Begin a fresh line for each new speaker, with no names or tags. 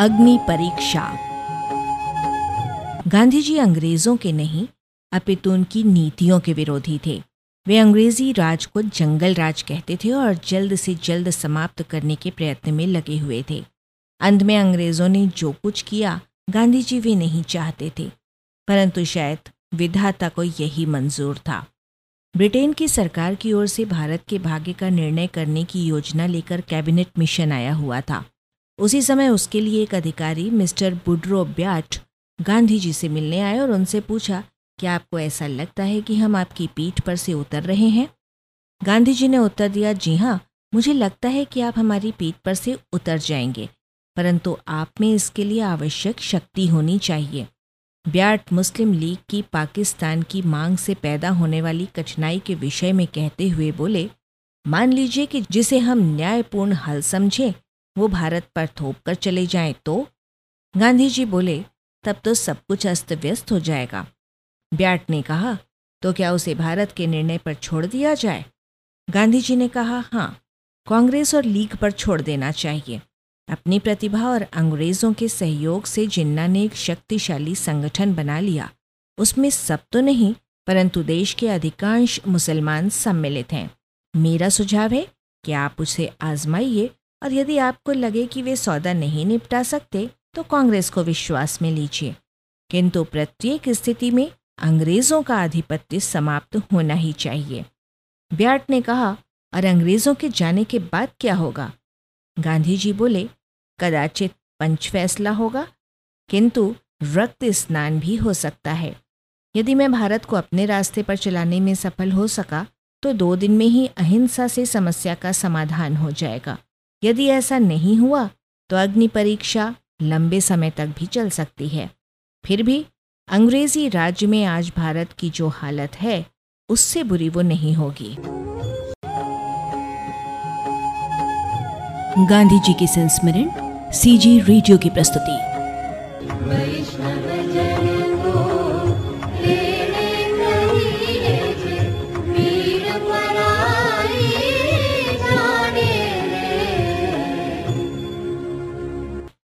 अग्नि परीक्षा। गांधी जी अंग्रेज़ों के नहीं, अपितु उनकी नीतियों के विरोधी थे। वे अंग्रेज़ी राज को जंगल राज कहते थे और जल्द से जल्द समाप्त करने के प्रयत्न में लगे हुए थे। अंत में अंग्रेज़ों ने जो कुछ किया गांधी जी वे नहीं चाहते थे। परंतु शायद विधाता को यही मंजूर था। ब्रिटेन की सरकार की ओर से भारत के भाग्य का निर्णय करने की योजना लेकर कैबिनेट मिशन आया हुआ था। उसी समय उसके लिए एक अधिकारी, mister Woodrow Wyatt, Gandhi ji से मिलने आए और उनसे पूछा, क्या आपको ऐसा लगता है कि हम आपकी पीठ पर से उतर रहे हैं? गांधी जी ने उत्तर दिया, जी हाँ मुझे लगता है कि आप हमारी पीठ पर से उतर जाएँगे, परंतु आप में इसके लिए आवश्यक शक्ति होनी चाहिए। ब्याट मुस्लिम लीग की पाकिस्तान की मांग से पैदा होने वाली कठिनाई के विषय में कहते हुए बोले, मान लीजिए कि जिसे हम न्यायपूर्ण हल समझें वो भारत पर थोप कर चले जाएँ तो? गांधी जी बोले, तब तो सब कुछ अस्त व्यस्त हो जाएगा। ब्याट ने कहा तो क्या उसे भारत के निर्णय पर छोड़ दिया जाए? गांधी जी ने कहा हाँ कांग्रेस और लीग पर छोड़ देना चाहिए। अपनी प्रतिभा और अंग्रेज़ों के सहयोग से जिन्ना ने एक शक्तिशाली संगठन बना लिया, उसमें सब तो नहीं, परंतु देश के अधिकांश मुसलमान सम्मिलित हैं। मेरा सुझाव है कि आप उसे आजमाइए और यदि आपको लगे कि वे सौदा नहीं निपटा सकते तो कांग्रेस को विश्वास में लीजिए। किंतु प्रत्येक स्थिति में अंग्रेज़ों का आधिपत्य समाप्त होना ही चाहिए। ब्याट ने कहा, और अंग्रेज़ों के जाने के बाद क्या होगा? गांधी जी बोले, कदाचित पंच फैसला होगा, किंतु रक्त स्नान भी हो सकता है। यदि मैं भारत को अपने रास्ते पर चलाने में सफल हो सका तो दो दिन में ही अहिंसा से समस्या का समाधान हो जाएगा। यदि ऐसा नहीं हुआ तो अग्नि परीक्षा लंबे समय तक भी चल सकती है। फिर भी, अंग्रेज़ी राज्य में आज भारत की जो हालत है, उससे बुरी वो नहीं होगी।
गांधी जी के संस्मरण, सीजी रेडियो की प्रस्तुति।